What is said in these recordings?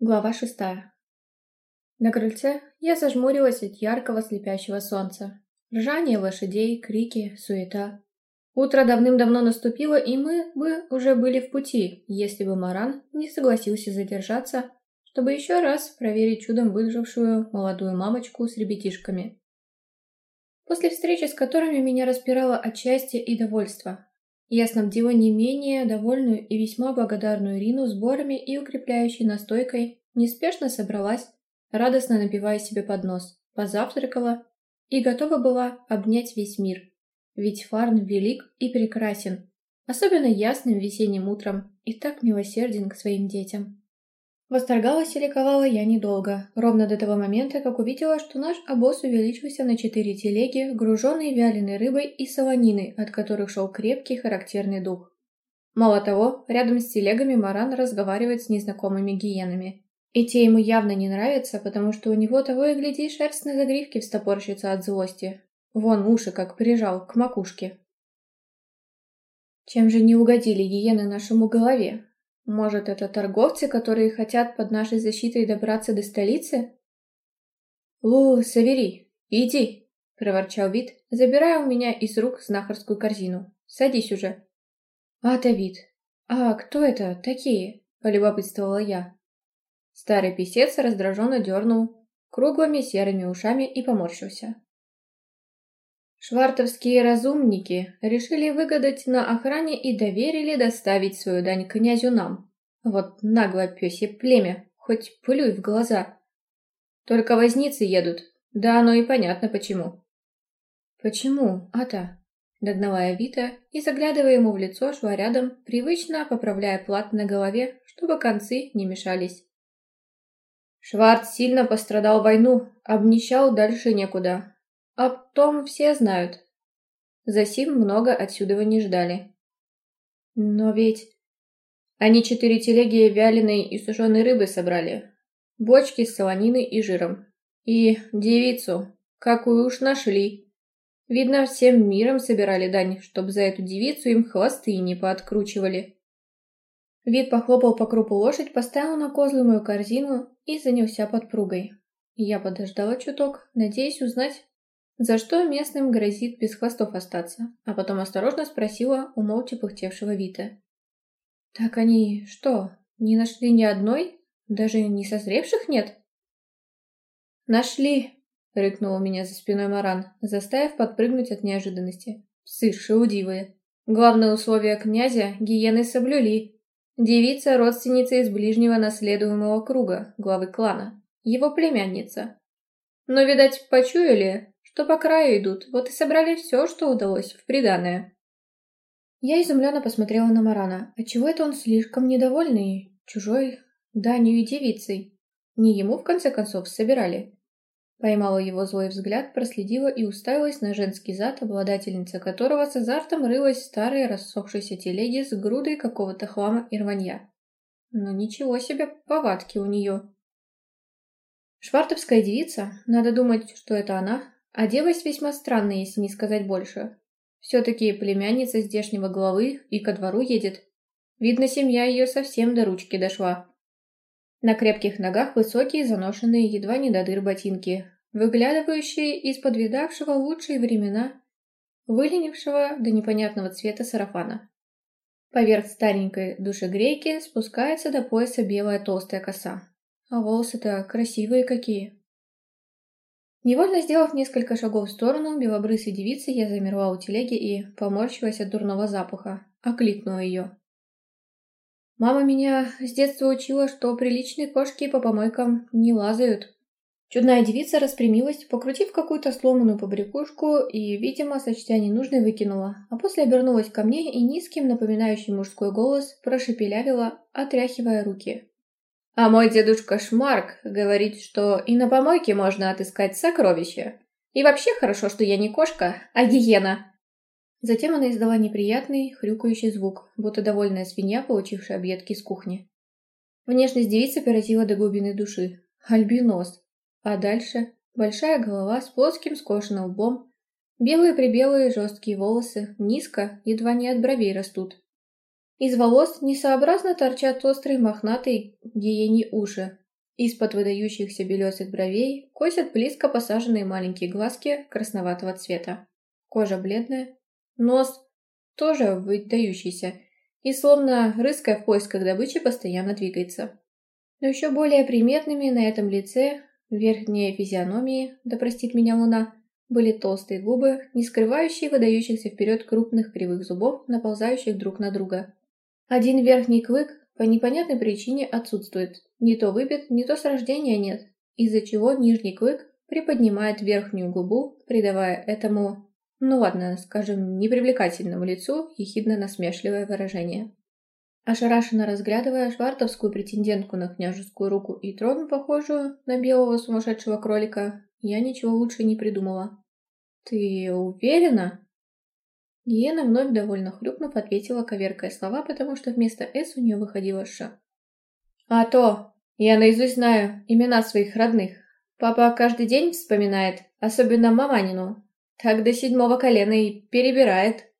Глава шестая. На крыльце я зажмурилась от яркого слепящего солнца. Ржание лошадей, крики, суета. Утро давным-давно наступило, и мы бы уже были в пути, если бы Маран не согласился задержаться, чтобы еще раз проверить чудом выжившую молодую мамочку с ребятишками. После встречи с которыми меня распирало от счастья и довольства, я снабдила не менее довольную и весьма благодарную Ирину сборами и укрепляющей настойкой, неспешно собралась, радостно напивая себе под нос, позавтракала и готова была обнять весь мир. Ведь Фарн велик и прекрасен, особенно ясным весенним утром, и так милосерден к своим детям. Восторгалась и ликовала я недолго, ровно до того момента, как увидела, что наш обоз увеличился на четыре телеги, груженные вяленой рыбой и солониной, от которых шел крепкий характерный дух. Мало того, рядом с телегами Маран разговаривает с незнакомыми гиенами. И те ему явно не нравятся, потому что у него того и гляди шерсть на загривке встопорщится от злости. Вон уши как прижал к макушке. Чем же не угодили гиены нашему голове? Может, это торговцы, которые хотят под нашей защитой добраться до столицы? Лу, Савери, иди, проворчал Вит, забирая у меня из рук знахарскую корзину. Садись уже. Ата Вит, а кто это такие? полюбопытствовала я. Старый писец раздраженно дернул круглыми серыми ушами и поморщился. Швартовские разумники решили выгадать на охране и доверили доставить свою дань князю нам. Вот нагло пёсье племя, хоть пылюй в глаза. Только возницы едут, да оно и понятно почему. «Почему, Ата?» — догнала я Вита и, заглядывая ему в лицо, шла рядом, привычно поправляя плат на голове, чтобы концы не мешались. Шварц сильно пострадал в войну, обнищал дальше некуда, об том все знают. Засим много отсюда не ждали. Но ведь... Они четыре телеги вяленой и сушеной рыбы собрали, бочки с солониной и жиром. И девицу, какую уж нашли. Видно, всем миром собирали дань, чтоб за эту девицу им хвосты не пооткручивали. Вид похлопал по крупу лошадь, поставил на козлы мою корзину и занялся подпругой. Я подождала чуток, надеясь узнать, за что местным грозит без хвостов остаться, а потом осторожно спросила у молча пыхтевшего Вита. «Так они что, не нашли ни одной? Даже не созревших нет?» «Нашли!» — рыкнул у меня за спиной Маран, заставив подпрыгнуть от неожиданности. «Псы шелудивые! Главное условие князя гиены соблюли. Девица — родственница из ближнего наследуемого круга, главы клана, его племянница. Но, видать, почуяли, что по краю идут, вот и собрали все, что удалось, в приданое». Я изумленно посмотрела на Марана. Отчего это он слишком недовольный, чужой, данью и девицей? Не ему, в конце концов, собирали. Поймала его злой взгляд, проследила и уставилась на женский зад, обладательница которого с азартом рылась старые рассохшиеся телеги с грудой какого-то хлама и рванья. Но ничего себе, повадки у нее. Швартовская девица, надо думать, что это она, а Оделась весьма странно, если не сказать больше. Все-таки племянница здешнего главы и ко двору едет. Видно, семья ее совсем до ручки дошла. На крепких ногах высокие, заношенные едва не до дыр ботинки, выглядывающие из-под подвидавшего лучшие времена, выленившего до непонятного цвета сарафана. Поверх старенькой душегрейки спускается до пояса белая толстая коса. А волосы-то красивые какие. Невольно сделав несколько шагов в сторону, белобрысой девицы я замерла у телеги и, поморщилась от дурного запаха, окликнула ее. Мама меня с детства учила, что приличные кошки по помойкам не лазают. Чудная девица распрямилась, покрутив какую-то сломанную побрякушку и, видимо, сочтя ненужной, выкинула, а после обернулась ко мне и низким, напоминающим мужской голос, прошепелявила, отряхивая руки. А мой дедушка Шмарк говорит, что и на помойке можно отыскать сокровища. И вообще хорошо, что я не кошка, а гиена. Затем она издала неприятный, хрюкающий звук, будто довольная свинья, получившая объедки с кухни. Внешность девицы поразила до глубины души. Альбинос. А дальше большая голова с плоским скошенным лбом, белые-прибелые жесткие волосы, низко, едва не от бровей растут, из волос несообразно торчат острые мохнатые гиени уши. Из-под выдающихся белесых бровей косят близко посаженные маленькие глазки красноватого цвета. Кожа бледная, нос тоже выдающийся и словно рыская в поисках добычи постоянно двигается. Но еще более приметными на этом лице, верхней физиономии, да простит меня луна, были толстые губы, не скрывающие выдающихся вперед крупных кривых зубов, наползающих друг на друга. Один верхний клык по непонятной причине отсутствует. Не то выбит, не то с рождения нет, из-за чего нижний клык приподнимает верхнюю губу, придавая этому, ну ладно, скажем, непривлекательному лицу ехидно-насмешливое выражение. Ошарашенно разглядывая швартовскую претендентку на княжескую руку и трон, похожую на белого сумасшедшего кролика, я ничего лучше не придумала. «Ты уверена?» Гиена вновь довольно хрюкнув ответила, коверкая слова, потому что вместо «с» у нее выходило «ш». «А то! Я наизусть знаю имена своих родных. Папа каждый день вспоминает, особенно маманину. Так до седьмого колена и перебирает».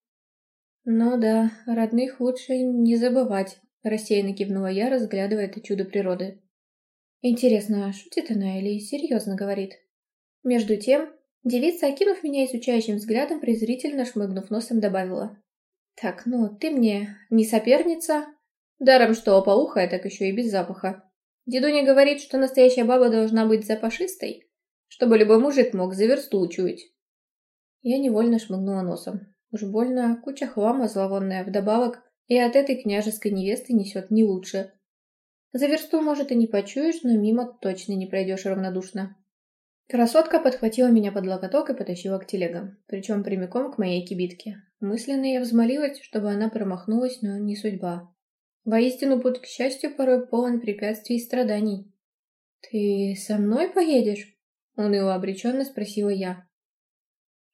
«Ну да, родных лучше не забывать», — рассеянно кивнула я, разглядывая это чудо природы. «Интересно, а шутит она или серьезно говорит?» Между тем, Девица, окинув меня изучающим взглядом, презрительно шмыгнув носом, добавила. «Так, ну, ты мне не соперница?» «Даром что, опоухая, а так еще и без запаха. Дедуня говорит, что настоящая баба должна быть запашистой, чтобы любой мужик мог за версту учуять». Я невольно шмыгнула носом. Уж больно, куча хлама зловонная вдобавок, и от этой княжеской невесты несет не лучше. За версту, может, и не почуешь, но мимо точно не пройдешь равнодушно. Красотка подхватила меня под локоток и потащила к телегам, причем прямиком к моей кибитке. Мысленно я взмолилась, чтобы она промахнулась, но не судьба. Воистину, путь к счастью порой полон препятствий и страданий. «Ты со мной поедешь?» — уныло обреченно спросила я.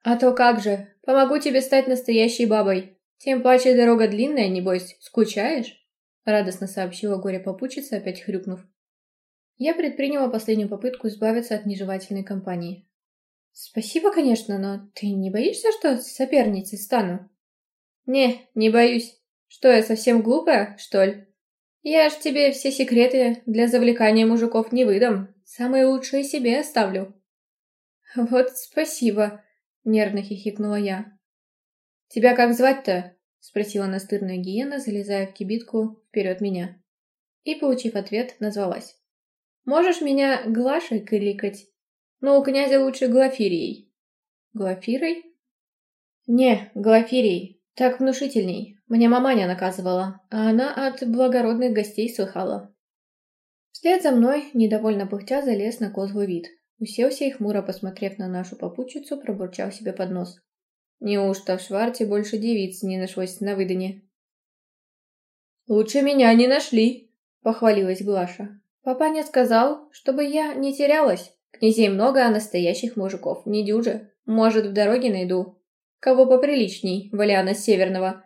«А то как же! Помогу тебе стать настоящей бабой! Тем паче дорога длинная, небось, скучаешь?» — радостно сообщила горе-попутчица, опять хрюкнув. Я предприняла последнюю попытку избавиться от нежелательной компании. «Спасибо, конечно, но ты не боишься, что соперницей стану?» «Не, не боюсь. Что, я совсем глупая, что ли? Я ж тебе все секреты для завлекания мужиков не выдам. Самые лучшие себе оставлю». «Вот спасибо», — нервно хихикнула я. «Тебя как звать-то?» — спросила настырная гиена, залезая в кибитку вперед меня. И, получив ответ, назвалась. Можешь меня Глашей кликать, но у князя лучше Глафирией. Глафирой? Не, Глафирией. Так внушительней. Мне маманя наказывала, а она от благородных гостей слыхала. Вслед за мной, недовольно пыхтя, залез на козлый вид. Уселся и хмуро, посмотрев на нашу попутчицу, пробурчал себе под нос. Неужто в Шварте больше девиц не нашлось на выдане? «Лучше меня не нашли», — похвалилась Глаша. Папаня сказал, чтобы я не терялась. Князей много, а настоящих мужиков не дюже. Может, в дороге найду. Кого поприличней, Валиана Северного.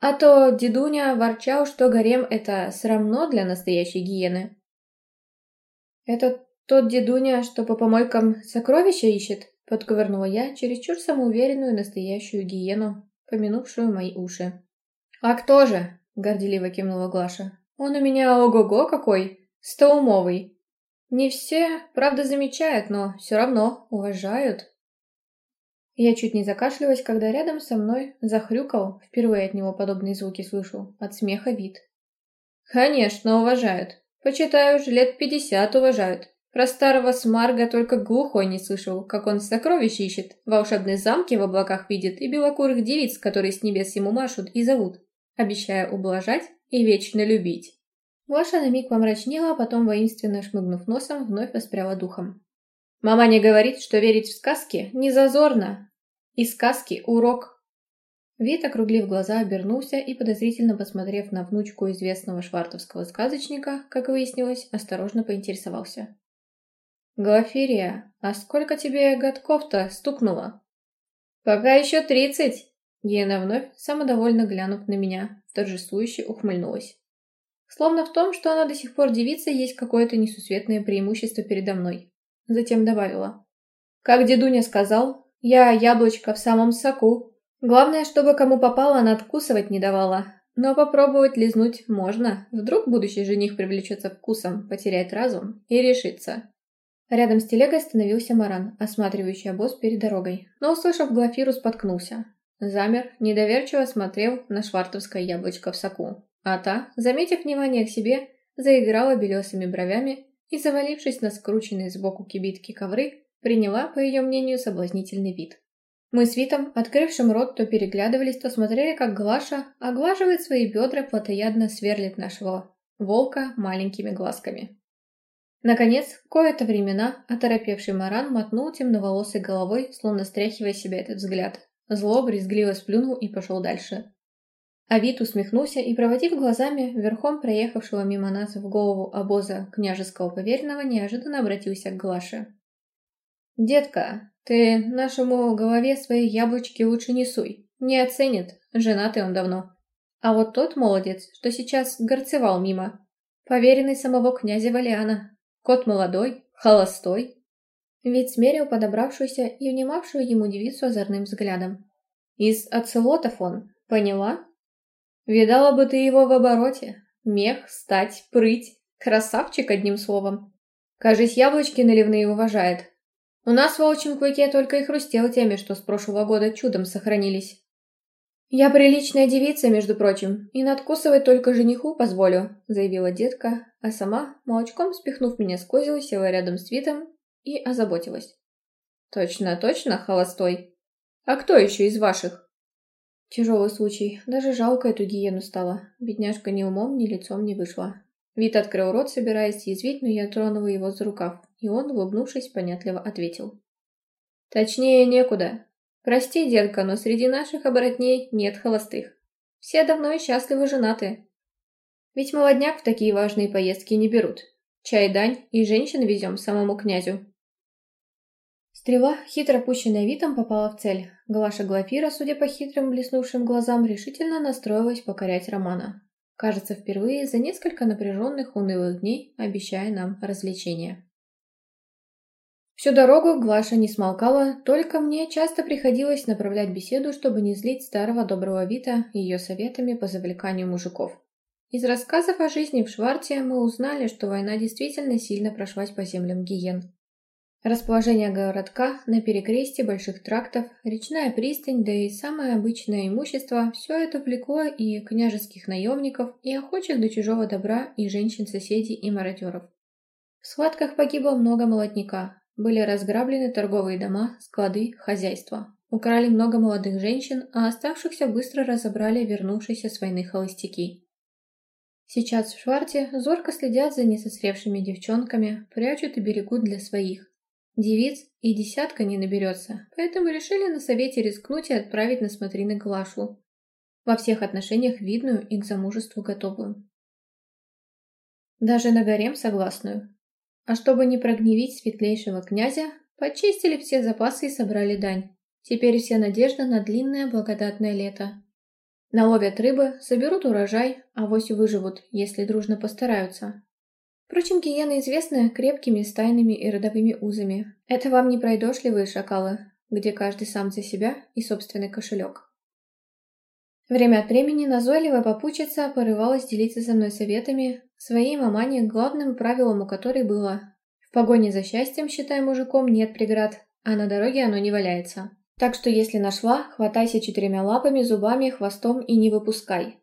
А то дедуня ворчал, что гарем — это срамно для настоящей гиены. «Это тот дедуня, что по помойкам сокровища ищет?» — подковырнула я чересчур самоуверенную настоящую гиену, помянувшую мои уши. «А кто же?» — горделиво кивнула Глаша. «Он у меня ого-го какой!» Стоумовый. Не все, правда, замечают, но все равно уважают. Я чуть не закашлялась, когда рядом со мной захрюкал, впервые от него подобные звуки слышу, от смеха вид. Конечно, уважают. Почитаю, уже лет пятьдесят уважают. Про старого Смарга только глухой не слышал, как он сокровища ищет, волшебные замки в облаках видит и белокурых девиц, которые с небес ему машут и зовут, обещая ублажать и вечно любить. Глаша на миг помрачнела, а потом, воинственно шмыгнув носом, вновь воспряла духом. «Маманя говорит, что верить в сказки не зазорно. И сказки – урок». Вит, округлив глаза, обернулся и, подозрительно посмотрев на внучку известного швартовского сказочника, как выяснилось, осторожно поинтересовался. «Глафирия, а сколько тебе годков-то стукнуло?» «Пока еще тридцать!» Гена вновь, самодовольно глянув на меня, торжествующе ухмыльнулась. Словно в том, что она до сих пор девица, есть какое-то несусветное преимущество передо мной. Затем добавила. Как дедуня сказал, я яблочко в самом соку. Главное, чтобы кому попало, она откусывать не давала. Но попробовать лизнуть можно. Вдруг будущий жених привлечется вкусом, потеряет разум и решится. Рядом с телегой остановился Маран, осматривающий обоз перед дорогой. Но, услышав Глафиру, споткнулся. Замер, недоверчиво смотрел на швартовское яблочко в соку. А та, заметив внимание к себе, заиграла белесыми бровями и, завалившись на скрученные сбоку кибитки ковры, приняла, по ее мнению, соблазнительный вид. Мы с Витом, открывшим рот, то переглядывались, то смотрели, как Глаша оглаживает свои бедра, плотоядно сверлит нашего волка маленькими глазками. Наконец, кое-то времена оторопевший Маран мотнул темноволосой головой, словно стряхивая себя этот взгляд. Зло брезгливо сплюнул и пошел дальше. Авид усмехнулся и, проводив глазами верхом проехавшего мимо нас в голову обоза княжеского поверенного, неожиданно обратился к Глаше. «Детка, ты нашему голове свои яблочки лучше не суй. Не оценит, женатый он давно. А вот тот молодец, что сейчас горцевал мимо, поверенный самого князя Валиана. Кот молодой, холостой». Ведь смерил подобравшуюся и внимавшую ему девицу озорным взглядом. «Из оцелотов он, поняла?» Видала бы ты его в обороте. Мех, стать, прыть. Красавчик, одним словом. Кажись, яблочки наливные уважает. У нас в волчьем клыке только и хрустел теми, что с прошлого года чудом сохранились. «Я приличная девица, между прочим, и надкусывать только жениху позволю», — заявила детка, а сама, молочком спихнув меня с козел, села рядом с Витом и озаботилась. «Точно, точно, холостой. А кто еще из ваших?» Тяжелый случай. Даже жалко эту гиену стало. Бедняжка ни умом, ни лицом не вышла. Вит открыл рот, собираясь язвить, но я тронула его за рукав, и он, улыбнувшись, понятливо ответил. «Точнее, некуда. Прости, детка, но среди наших оборотней нет холостых. Все давно и счастливы женаты. Ведь молодняк в такие важные поездки не берут. Чай дань и женщин везем самому князю. Стрела, хитро пущенная Витом, попала в цель. Глаша Глафира, судя по хитрым блеснувшим глазам, решительно настроилась покорять Романа. Кажется, впервые за несколько напряженных унылых дней, обещая нам развлечения. Всю дорогу Глаша не смолкала, только мне часто приходилось направлять беседу, чтобы не злить старого доброго Вита ее советами по завлеканию мужиков. Из рассказов о жизни в Шварте мы узнали, что война действительно сильно прошлась по землям Гиен. Расположение городка на перекресте больших трактов, речная пристань, да и самое обычное имущество – все это влекло и княжеских наемников, и охочих до чужого добра, и женщин-соседей, и мародеров. В схватках погибло много молотника, были разграблены торговые дома, склады, хозяйства. Украли много молодых женщин, а оставшихся быстро разобрали вернувшиеся с войны холостяки. Сейчас в Шварте зорко следят за несосревшими девчонками, прячут и берегут для своих. Девиц и десятка не наберется, поэтому решили на совете рискнуть и отправить на смотрины Глашу. Во всех отношениях видную и к замужеству готовую. Даже на гарем согласную. А чтобы не прогневить светлейшего князя, почистили все запасы и собрали дань. Теперь вся надежда на длинное благодатное лето. Наловят рыбы, соберут урожай, а вось выживут, если дружно постараются. Впрочем, гиены известны крепкими стайными и родовыми узами. Это вам не пройдошливые шакалы, где каждый сам за себя и собственный кошелек. Время от времени назойливая попутчица порывалась делиться со мной советами своей мамане, главным правилом у которой было «В погоне за счастьем, считай мужиком, нет преград, а на дороге оно не валяется». Так что если нашла, хватайся четырьмя лапами, зубами, хвостом и не выпускай.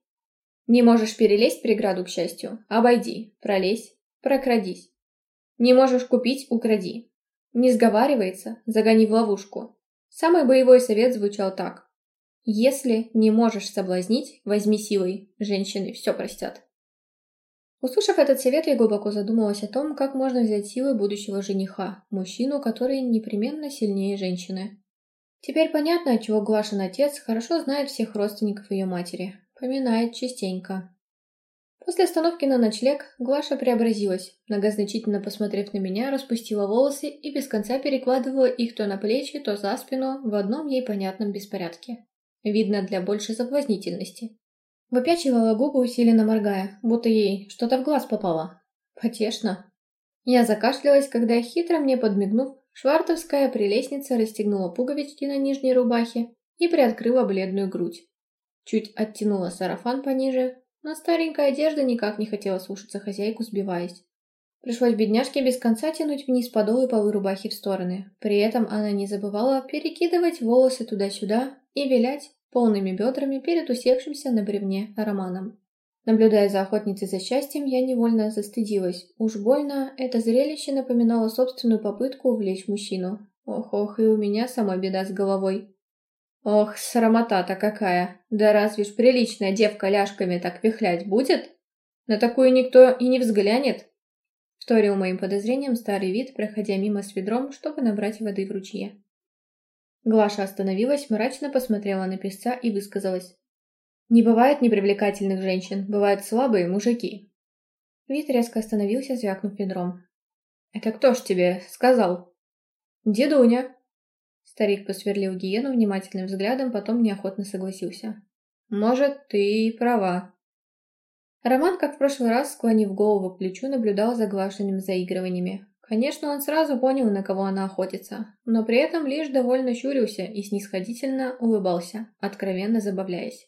Не можешь перелезть преграду, к счастью? Обойди, пролезь, прокрадись. Не можешь купить – укради. Не сговаривается – загони в ловушку. Самый боевой совет звучал так. Если не можешь соблазнить, возьми силой. Женщины все простят. Услышав этот совет, я глубоко задумалась о том, как можно взять силы будущего жениха, мужчину, который непременно сильнее женщины. Теперь понятно, отчего Глашин отец хорошо знает всех родственников ее матери. Поминает частенько. После остановки на ночлег Глаша преобразилась, многозначительно посмотрев на меня, распустила волосы и без конца перекладывала их то на плечи, то за спину в одном ей понятном беспорядке. Видно, для большей соблазнительности. Выпячивала губы, усиленно моргая, будто ей что-то в глаз попало. Потешно. Я закашлялась, когда, хитро мне подмигнув, швартовская прелестница расстегнула пуговички на нижней рубахе и приоткрыла бледную грудь. Чуть оттянула сарафан пониже, но старенькая одежда никак не хотела слушаться хозяйку, сбиваясь. Пришлось бедняжке без конца тянуть вниз подол и полы рубахи в стороны. При этом она не забывала перекидывать волосы туда-сюда и вилять полными бедрами перед усевшимся на бревне Романом. Наблюдая за охотницей за счастьем, я невольно застыдилась. Уж больно это зрелище напоминало собственную попытку увлечь мужчину. Ох-ох, и у меня сама беда с головой. Ох, срамота-то какая! Да разве ж приличная девка ляжками так вихлять будет? На такую никто и не взглянет. Вторил моим подозрением старый вид, проходя мимо с ведром, чтобы набрать воды в ручье. Глаша остановилась, мрачно посмотрела на песца и высказалась. «Не бывает непривлекательных женщин, бывают слабые мужики». Вид резко остановился, звякнув ведром. «Это кто ж тебе сказал?» «Дедуня», Старик посверлил гиену внимательным взглядом, потом неохотно согласился. «Может, ты и права». Роман, как в прошлый раз, склонив голову к плечу, наблюдал за глаженными заигрываниями. Конечно, он сразу понял, на кого она охотится, но при этом лишь довольно щурился и снисходительно улыбался, откровенно забавляясь.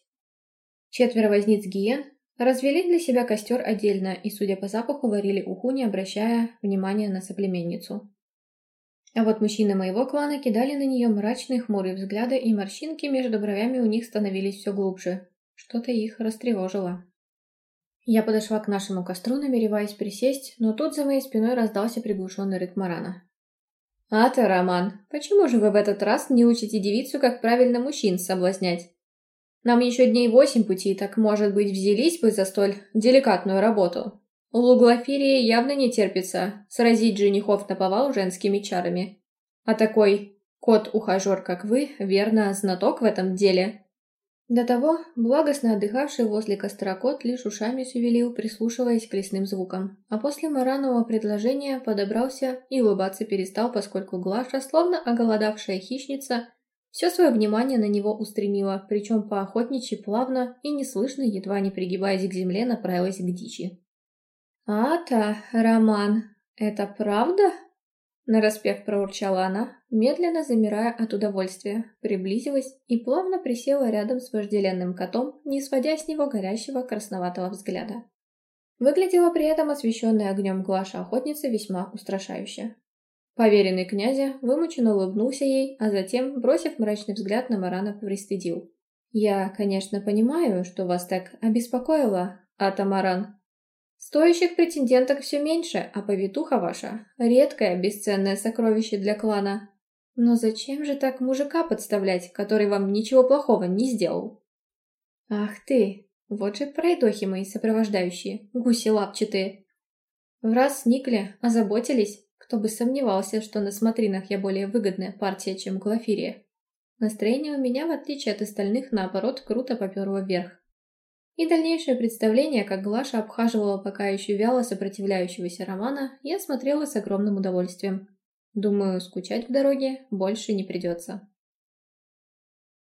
Четверо возниц гиен развели для себя костер отдельно и, судя по запаху, варили уху, не обращая внимания на соплеменницу. А вот мужчины моего клана кидали на нее мрачные хмурые взгляды, и морщинки между бровями у них становились все глубже. Что-то их растревожило. Я подошла к нашему костру, намереваясь присесть, но тут за моей спиной раздался приглушенный рык Марана. «А ты, Роман, почему же вы в этот раз не учите девицу, как правильно мужчин соблазнять? Нам еще дней восемь пути, так, может быть, взялись бы за столь деликатную работу?» У Луглофирии явно не терпится сразить женихов на повал женскими чарами. А такой кот-ухажер, как вы, верно, знаток в этом деле. До того, благостно отдыхавший возле костра кот лишь ушами сувелил, прислушиваясь к лесным звукам. А после Маранового предложения подобрался и улыбаться перестал, поскольку Глаша, словно оголодавшая хищница, все свое внимание на него устремила, причем по охотничьи плавно и неслышно, едва не пригибаясь к земле, направилась к дичи. Ата Роман, это правда?» Нараспев проурчала она, медленно замирая от удовольствия, приблизилась и плавно присела рядом с вожделенным котом, не сводя с него горящего красноватого взгляда. Выглядела при этом освещенная огнем Глаша-охотница весьма устрашающе. Поверенный князя вымученно улыбнулся ей, а затем, бросив мрачный взгляд на Марана, пристыдил. «Я, конечно, понимаю, что вас так обеспокоило, Атамаран, Стоящих претенденток все меньше, а повитуха ваша — редкое бесценное сокровище для клана. Но зачем же так мужика подставлять, который вам ничего плохого не сделал? Ах ты, вот же пройдохи мои сопровождающие, гуси лапчатые. В раз сникли, озаботились, кто бы сомневался, что на смотринах я более выгодная партия, чем Глафирия. Настроение у меня, в отличие от остальных, наоборот, круто поперло вверх. И дальнейшее представление, как Глаша обхаживала пока еще вяло сопротивляющегося Романа, я смотрела с огромным удовольствием. Думаю, скучать в дороге больше не придется.